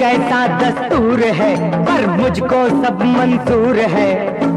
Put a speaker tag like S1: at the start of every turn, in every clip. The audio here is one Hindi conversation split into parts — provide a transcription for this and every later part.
S1: कैसा दस्तूर है पर मुझको सब मंजूर है।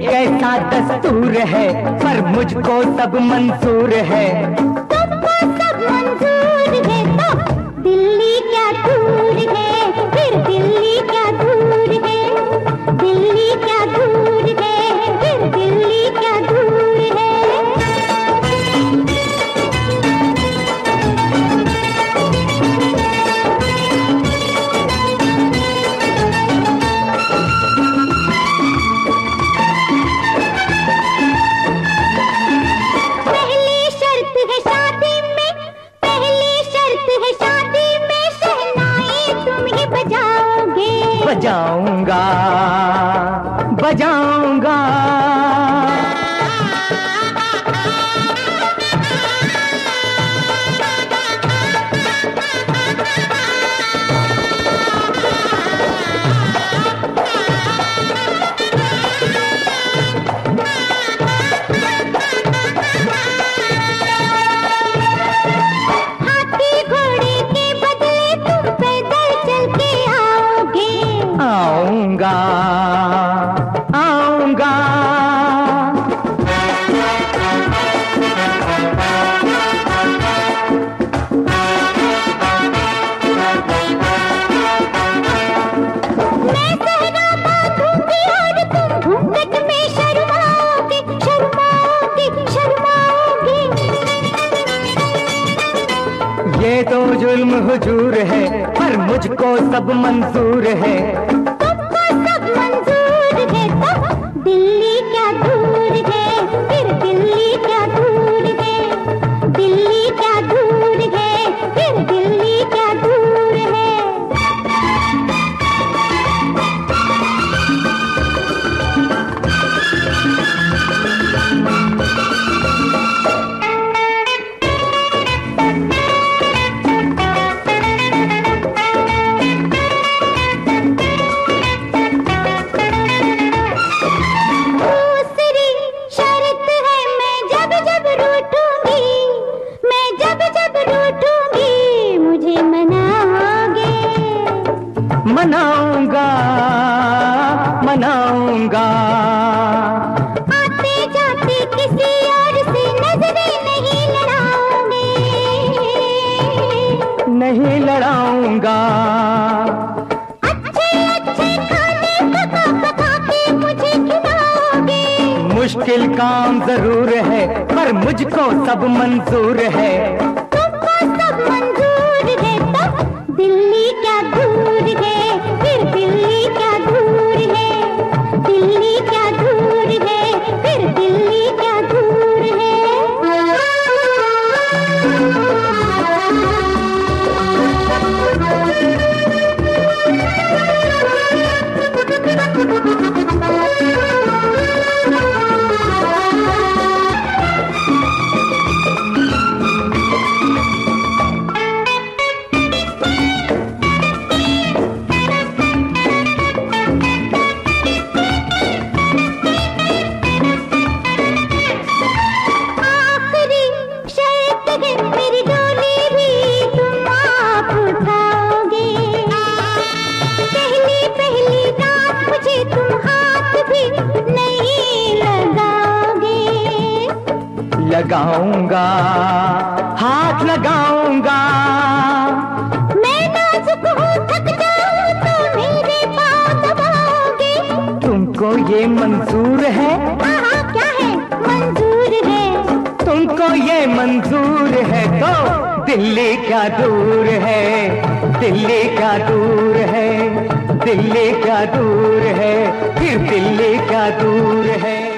S1: कैसा दस्तूर है पर मुझको सब मंसूर है।
S2: बजाओगे
S1: ये तो जुल्म हुजूर है पर मुझको सब मंजूर है। मनाऊँगा मनाऊँगा।
S2: आते जाते किसी और से नज़रें नहीं
S1: लड़ाऊँगा।
S2: अच्छे अच्छे खाने पका पका के मुझे खिलाओगे।
S1: मुश्किल काम ज़रूर है पर मुझको सब मंजूर है।
S2: तुमको सब मंजूर है तो दिल्ली
S1: लगाऊँगा हाथ लगाऊँगा।
S2: मैं नाजुक हूँ थक जाऊँ तो मेरे पाँव दबाओगे।
S1: तुमको ये मंजूर
S2: है? क्या है? मंजूर है।
S1: तुमको ये मंजूर है तो दिल्ली क्या दूर है? दिल्ली क्या दूर है? दिल्ली क्या दूर है? फिर दिल्ली क्या दूर है?